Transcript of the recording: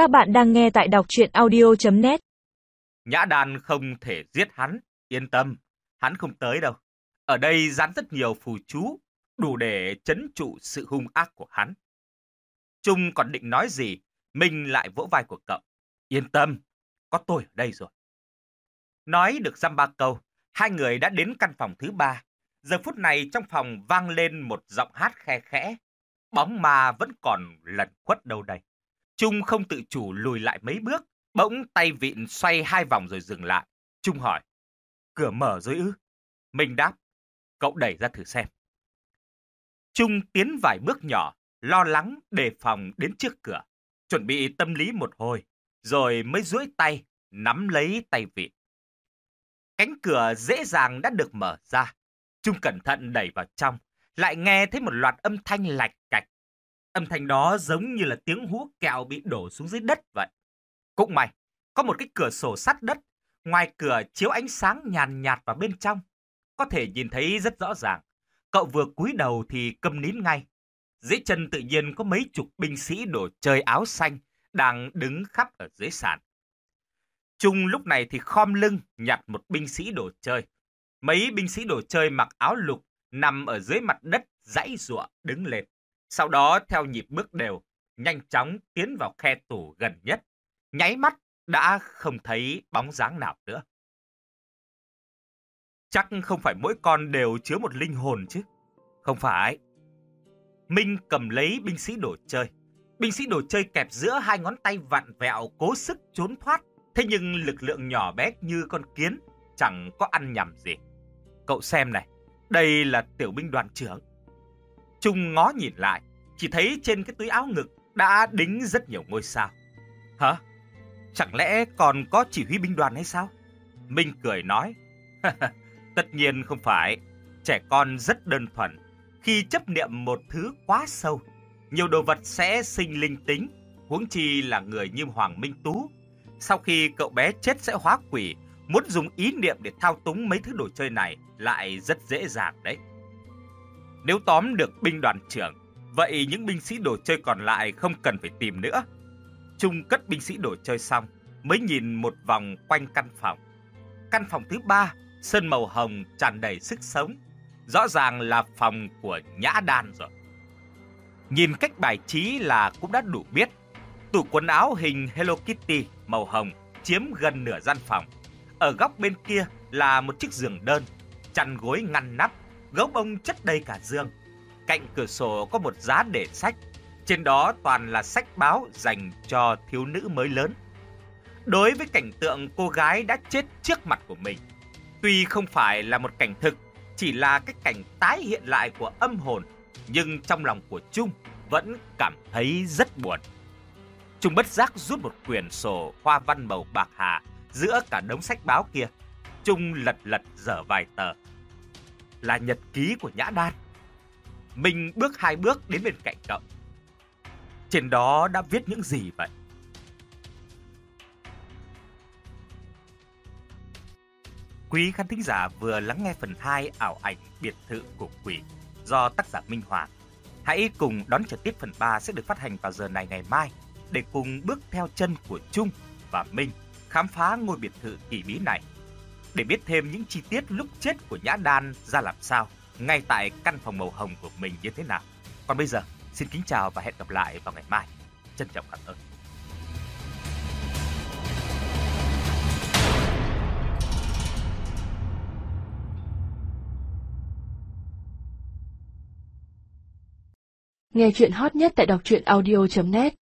Các bạn đang nghe tại đọc chuyện audio.net Nhã đàn không thể giết hắn, yên tâm, hắn không tới đâu. Ở đây dán rất nhiều phù chú, đủ để chấn trụ sự hung ác của hắn. Trung còn định nói gì, Minh lại vỗ vai của cậu. Yên tâm, có tôi ở đây rồi. Nói được dăm ba câu, hai người đã đến căn phòng thứ ba. Giờ phút này trong phòng vang lên một giọng hát khe khẽ. Bóng ma vẫn còn lẩn khuất đâu đây. Trung không tự chủ lùi lại mấy bước, bỗng tay vịn xoay hai vòng rồi dừng lại. Trung hỏi, cửa mở rồi ư? Mình đáp, cậu đẩy ra thử xem. Trung tiến vài bước nhỏ, lo lắng, đề phòng đến trước cửa, chuẩn bị tâm lý một hồi, rồi mới duỗi tay, nắm lấy tay vịn. Cánh cửa dễ dàng đã được mở ra. Trung cẩn thận đẩy vào trong, lại nghe thấy một loạt âm thanh lạch cạch. Âm thanh đó giống như là tiếng hú kẹo bị đổ xuống dưới đất vậy. Cũng may, có một cái cửa sổ sắt đất, ngoài cửa chiếu ánh sáng nhàn nhạt vào bên trong. Có thể nhìn thấy rất rõ ràng. Cậu vừa cúi đầu thì câm nín ngay. Dưới chân tự nhiên có mấy chục binh sĩ đồ chơi áo xanh đang đứng khắp ở dưới sàn. Trung lúc này thì khom lưng nhặt một binh sĩ đồ chơi. Mấy binh sĩ đồ chơi mặc áo lục nằm ở dưới mặt đất dãy rụa đứng lên. Sau đó theo nhịp bước đều, nhanh chóng tiến vào khe tủ gần nhất. Nháy mắt đã không thấy bóng dáng nào nữa. Chắc không phải mỗi con đều chứa một linh hồn chứ. Không phải. Minh cầm lấy binh sĩ đồ chơi. Binh sĩ đồ chơi kẹp giữa hai ngón tay vặn vẹo cố sức trốn thoát. Thế nhưng lực lượng nhỏ bé như con kiến chẳng có ăn nhầm gì. Cậu xem này, đây là tiểu binh đoàn trưởng. Trung ngó nhìn lại, chỉ thấy trên cái túi áo ngực đã đính rất nhiều ngôi sao. Hả? Chẳng lẽ còn có chỉ huy binh đoàn hay sao? Minh cười nói, tất nhiên không phải, trẻ con rất đơn thuần. Khi chấp niệm một thứ quá sâu, nhiều đồ vật sẽ sinh linh tính, huống chi là người như Hoàng Minh Tú. Sau khi cậu bé chết sẽ hóa quỷ, muốn dùng ý niệm để thao túng mấy thứ đồ chơi này lại rất dễ dàng đấy. Nếu tóm được binh đoàn trưởng, vậy những binh sĩ đồ chơi còn lại không cần phải tìm nữa. Trung cất binh sĩ đồ chơi xong, mới nhìn một vòng quanh căn phòng. Căn phòng thứ ba, sơn màu hồng tràn đầy sức sống. Rõ ràng là phòng của Nhã Đan rồi. Nhìn cách bài trí là cũng đã đủ biết. Tủ quần áo hình Hello Kitty màu hồng chiếm gần nửa gian phòng. Ở góc bên kia là một chiếc giường đơn, chăn gối ngăn nắp, gấu bông chất đầy cả giường. Cạnh cửa sổ có một giá để sách, trên đó toàn là sách báo dành cho thiếu nữ mới lớn. Đối với cảnh tượng cô gái đã chết trước mặt của mình, tuy không phải là một cảnh thực, chỉ là cái cảnh tái hiện lại của âm hồn, nhưng trong lòng của Trung vẫn cảm thấy rất buồn. Trung bất giác rút một quyển sổ hoa văn màu bạc hà giữa cả đống sách báo kia. Trung lật lật dở vài tờ. Là nhật ký của Nhã Đan. Mình bước hai bước đến bên cạnh cậu. Trên đó đã viết những gì vậy? Quý khán thính giả vừa lắng nghe phần 2 ảo ảnh biệt thự của quỷ do tác giả Minh Hoàng. Hãy cùng đón chờ tiếp phần 3 sẽ được phát hành vào giờ này ngày mai để cùng bước theo chân của Trung và Minh khám phá ngôi biệt thự kỳ bí này. Để biết thêm những chi tiết lúc chết của Nhã Đan ra làm sao, ngay tại căn phòng màu hồng của mình như thế nào. Còn bây giờ, xin kính chào và hẹn gặp lại vào ngày mai. Trân trọng cảm ơn. Nghe chuyện hot nhất tại đọc truyện audio.net